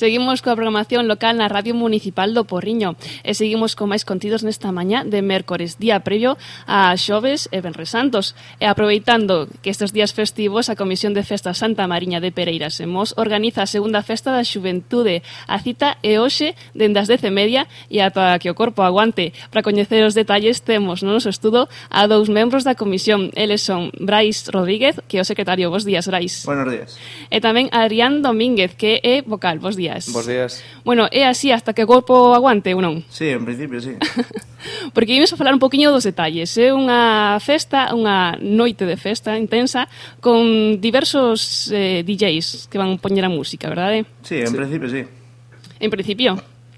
Seguimos coa programación local na Radio Municipal do Porriño e seguimos con máis contidos nesta mañá de mércores, día previo a xoves e Benres Santos. E aproveitando que estes días festivos a Comisión de Festa Santa Mariña de Pereiras e Mos organiza a segunda festa da xuventude. A cita é hoxe dende as 10 e media e ata que o corpo aguante. Para coñecer os detalles temos no noso estudo a dous membros da comisión. Eles son Brais Rodríguez, que é o secretario. Bos días, Brais. Buenos días. E tamén Adrián Domínguez, que é vocal. Bos días días. Bos días. Bueno, é así hasta que o corpo aguante ou non? Sí, en principio, sí. Porque ímos a falar un poquinho dos detalles. É unha festa, unha noite de festa intensa con diversos eh, DJs que van poñer a música, verdade? Sí, en sí. principio, sí. En principio?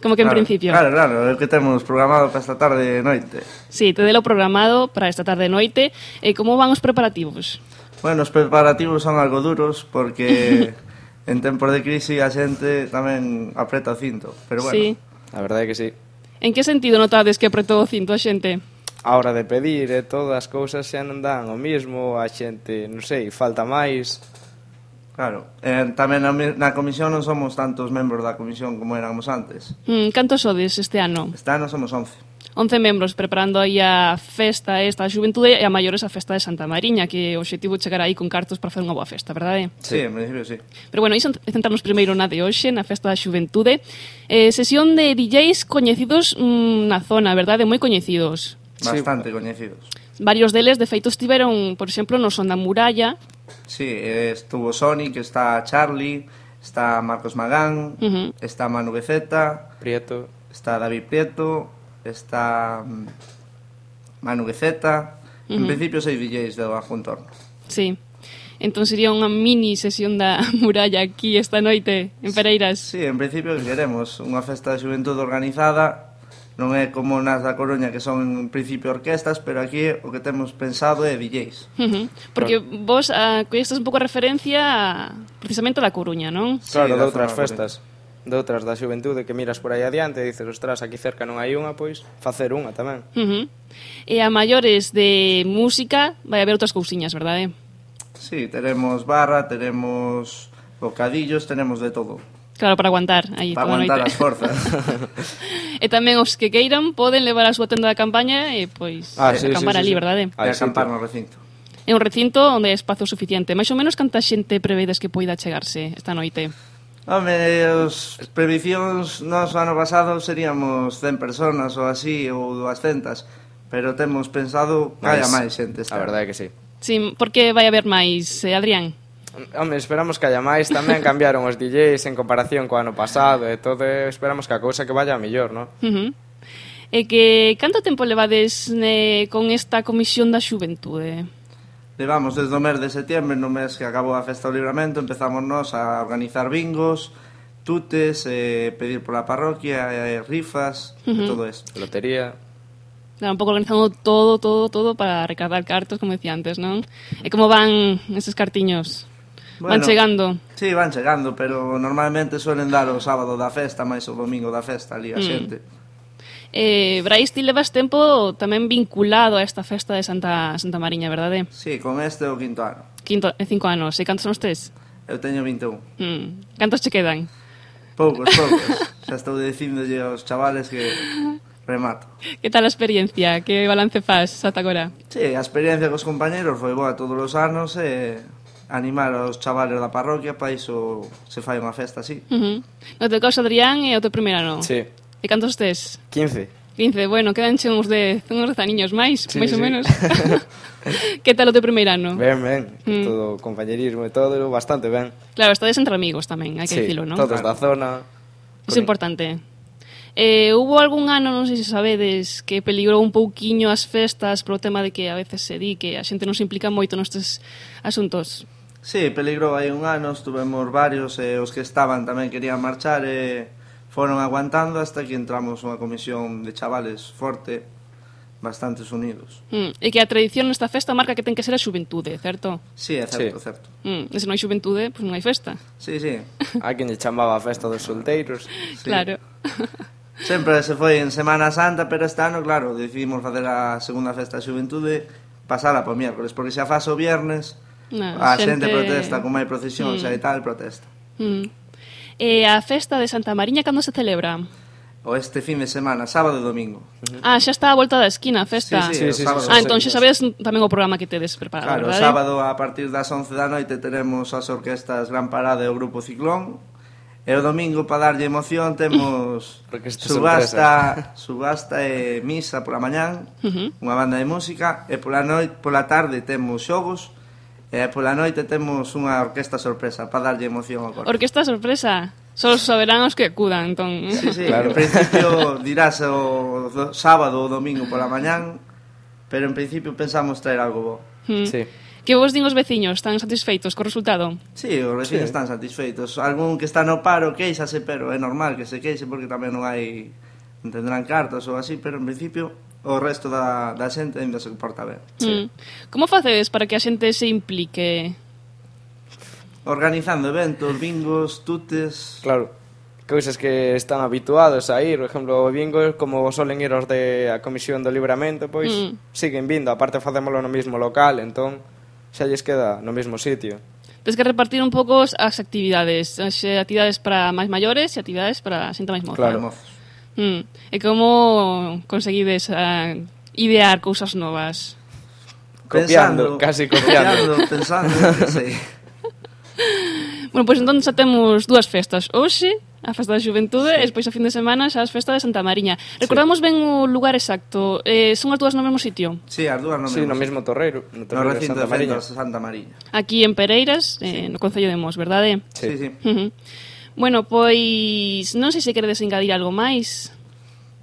Como que en claro, principio. Claro, claro, é que temos programado para esta tarde e noite. Sí, tedelo programado para esta tarde e noite. E como van os preparativos? Bueno, os preparativos son algo duros porque en tempos de crise a xente tamén apreta o cinto, pero bueno. Sí. A verdade é que sí. En que sentido notades que apretou o cinto a xente? A hora de pedir e todas as cousas xa non dan o mismo, a xente, non sei, falta máis. Claro, eh, tamén na, na comisión non somos tantos membros da comisión como éramos antes. Mm, cantos sodes este ano? Este ano somos 11. 11 membros preparando aí a festa esta a xuventude e a maiores a festa de Santa Mariña, que o objetivo é chegar aí con cartos para facer unha boa festa, verdade? Sí, en principio sí. Pero bueno, iso centrarnos primeiro na de hoxe, na festa da xuventude. Eh, sesión de DJs coñecidos mm, na zona, verdade? Moi coñecidos. Bastante sí. coñecidos. Varios deles, de feito, estiveron, por exemplo, no Son da Muralla. Sí, estuvo Sonic, está Charlie, está Marcos Magán, uh -huh. está Manu Beceta, Prieto, está David Prieto, está mm, Manu Guiceta, uh -huh. en principio seis DJs de bajo entorno. Sí. Entón sería unha mini sesión da muralla aquí esta noite en Pereiras. Sí, en principio queremos unha festa de xuventude organizada, non é como nas da Coruña que son en principio orquestas, pero aquí o que temos pensado é DJs. Uh -huh. Porque claro. vos ah, uh, collestes un pouco a referencia a, precisamente da Coruña, non? Claro, sí, de outras festas de outras da xuventude que miras por aí adiante e dices, ostras, aquí cerca non hai unha, pois facer unha tamén. Uh -huh. E a maiores de música vai haber outras cousiñas, verdade? Sí, teremos barra, teremos bocadillos, tenemos de todo. Claro, para aguantar aí para toda aguantar noite. as forzas. e tamén os que queiran poden levar a súa tenda da campaña e pois ah, sí, acampar sí, sí, ali, sí. verdade? A acampar no recinto. É un recinto onde hai espazo suficiente. Mais ou menos canta xente prevedes que poida chegarse esta noite? Home, os previsións nos ano pasado seríamos 100 personas ou así, ou 200, pero temos pensado que haya máis xente. A verdade é que sí. Sí, porque vai haber máis, eh, Adrián? Home, esperamos que haya máis, tamén cambiaron os DJs en comparación co ano pasado e todo, esperamos que a cousa que vaya mellor, non? Uh -huh. E que canto tempo levades eh, con esta comisión da xuventude? Levamos desde o mes de setembro, no mes que acabou a Festa do Libramento, empezamos nós a organizar bingos, tutes, eh, pedir pola parroquia, eh, rifas, uh -huh. todo eso. Lotería. Claro, un pouco organizando todo, todo, todo para recaudar cartos, como decía antes, non? E como van esos cartiños? Bueno, van chegando. Sí, van chegando, pero normalmente suelen dar o sábado da festa, máis o domingo da festa ali a mm. xente. Eh, Brais, ti levas tempo tamén vinculado a esta festa de Santa, Santa Mariña, verdade? Sí, con este o quinto ano. Quinto, e cinco anos. E cantos son tres? Eu teño 21. Mm. Cantos che quedan? Poucos, poucos. Xa estou dicindolle aos chavales que remato. Que tal a experiencia? Que balance faz ata agora? Sí, a experiencia cos compañeros foi boa todos os anos e animar aos chavales da parroquia para iso se fai unha festa así. Uh -huh. No teu caso, Adrián, é o teu primeiro ano. Sí. E cantos tes? 15. 15, bueno, quedan che uns de uns dezaniños máis, sí, máis sí. ou menos. que tal o teu primeiro ano? Ben, ben, mm. todo compañerismo e todo, bastante ben. Claro, estades entre amigos tamén, hai que sí, dicilo, non? todos claro. da zona. É importante. Eh, hubo algún ano, non sei se sabedes, que peligrou un pouquiño as festas pro tema de que a veces se di que a xente non se implica moito nestes asuntos. Sí, peligrou hai un ano, estuvemos varios, e eh, os que estaban tamén querían marchar, e... Eh Foron aguantando hasta que entramos unha comisión de chavales forte, bastantes unidos. Mm, e que a tradición nesta festa marca que ten que ser a xuventude, certo? Sí, é certo, sí. certo. Mm, e se non hai xuventude, pois pues non hai festa. Sí, sí. Hai quen lle chamaba a festa dos solteiros. Sí. Claro. Sempre se foi en Semana Santa, pero este ano, claro, decidimos facer a segunda festa da xuventude pasala por miércoles, porque xa faz o viernes, no, a xente... xente protesta, como hai procesións mm. e tal, protesta. Mm. E a festa de Santa Mariña cando se celebra? O este fin de semana, sábado e domingo. Ah, xa está a volta da esquina a festa. Sí, sí, sí, sí, sábado, sí, sí, ah, entón xa sabedes tamén o programa que tedes preparado, claro, verdade? Sábado a partir das 11 da noite tenemos as orquestas Gran Parada e o Grupo Ciclón. E o domingo para darlle emoción temos subasta, subasta e misa pola mañán, uh -huh. unha banda de música e pola noite, pola tarde temos xogos E pola noite temos unha orquesta sorpresa para darlle emoción ao corpo. Orquesta sorpresa? Só saberán os que acudan, entón. Eh. Sí, sí, claro. en principio dirás o do, sábado ou domingo pola mañán, pero en principio pensamos traer algo bo. Hmm. Sí. Que vos din os veciños, están satisfeitos co resultado? Sí, os veciños sí. están satisfeitos. Algún que está no paro queixase, pero é normal que se queixe porque tamén non hai... tendrán cartas ou así, pero en principio o resto da, da xente ainda se comporta ben. Mm. Sí. Mm. Como facedes para que a xente se implique? Organizando eventos, bingos, tutes... Claro, cousas que están habituados a ir, por exemplo, bingos como solen ir os de a Comisión do Libramento, pois mm. siguen vindo, aparte facémoslo no mismo local, entón xa lles queda no mismo sitio. Tens que repartir un pouco as actividades, as actividades para máis maiores e actividades para a xente máis moza. Claro, mozos. Mm. E como conseguides a idear cousas novas? Copiando, pensando, casi copiando. Copiando, pensando, sí. Bueno, pois pues, entón xa temos dúas festas. Hoxe, a festa da xuventude, sí. e despois a fin de semana xa as festa de Santa Mariña. Recordamos sí. ben o lugar exacto. Eh, son as dúas no mesmo sitio? Sí, as dúas no mesmo. Sí, no mesmo torreiro, no torreiro no recinto de Santa Mariña. Santa Mariña. Aquí en Pereiras, eh, sí. no Concello de Mos, verdade? Sí, sí. sí. Bueno, pois non sei se queredes engadir algo máis.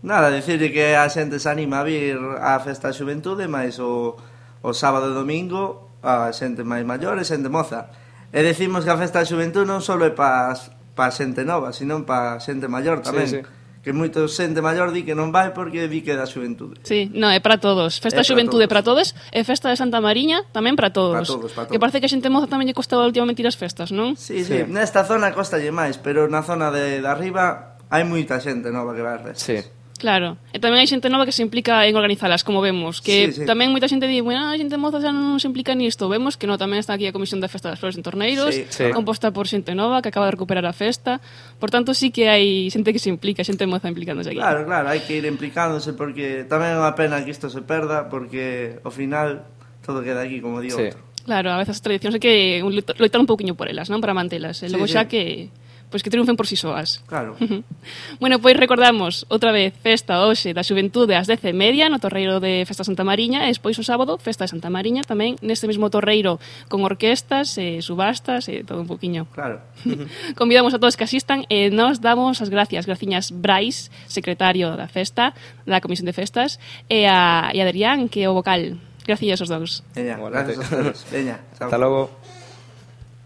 Nada, dicirlle que a xente se anima a vir á festa da xuventude, máis o, o sábado e domingo a xente máis maior e xente moza. E decimos que a festa da xuventude non só é para pa xente nova, sino para xente maior tamén. Sí, sí que moita xente maior di que non vai porque di que é da xuventude. Sí, non, é para todos. Festa é xuventude para todos. todos e festa de Santa Mariña tamén para todos. Para todos, para todos. Que parece que a xente moza tamén lle costaba últimamente ir ás festas, non? Sí, sí, sí. Nesta zona costalle máis, pero na zona de, de arriba hai moita xente nova que vai ás festas. Sí. Claro, e tamén hai xente nova que se implica en organizalas, como vemos, que sí, sí. tamén moita xente di, bueno, a xente moza xa non se implica nisto, vemos que no, tamén está aquí a Comisión da Festa das Flores en Torneiros, sí, sí. composta por xente nova que acaba de recuperar a festa, por tanto sí que hai xente que se implica, xente moza implicándose aquí. Claro, claro, hai que ir implicándose porque tamén é unha pena que isto se perda porque ao final todo queda aquí, como di sí. outro. Claro, a veces as tradicións hai que loitar un pouquiño por elas, non? Para mantelas, e logo sí, sí. xa que pois que triunfen por si soas. Claro. bueno, pois recordamos outra vez festa hoxe da xuventude ás 10 e media no torreiro de Festa Santa Mariña e despois o sábado Festa de Santa Mariña tamén neste mesmo torreiro con orquestas, e subastas e todo un poquinho. Claro. Convidamos a todos que asistan e nos damos as gracias, graciñas Brais, secretario da festa, da Comisión de Festas, e a, e a Adrián, que é o vocal. Gracias aos dous. Veña, gracias a todos. Veña, Hasta logo.